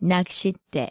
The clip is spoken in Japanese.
なくしって